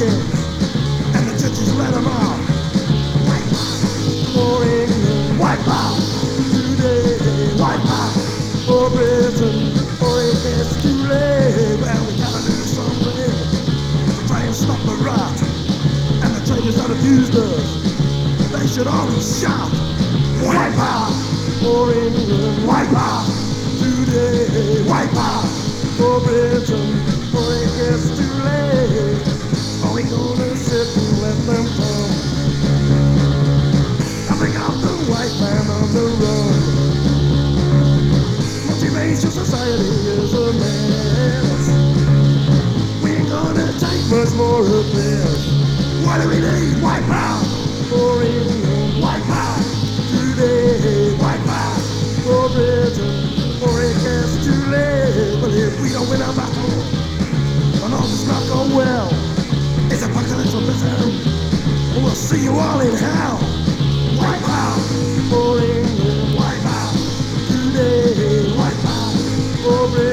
and the judges let them out. Wipe out for England, wipe out. Today, wipe out. for Britain, for it is too late. Well, we gotta do something. To try and stop the riot, and the judges that abused us, they should all be shot. Wipe out. For England, wipe out. today, wipe out. For Britain. Gonna sit and let them the white man on the run. Multiracial society is a mess. We ain't gonna take much more of this. What do we need? White power for England. White power today. White power for Britain. For it gets too late. But if we don't win our battle, then all this not go well. We'll see you all in hell. For England. White power today. White power for Britain.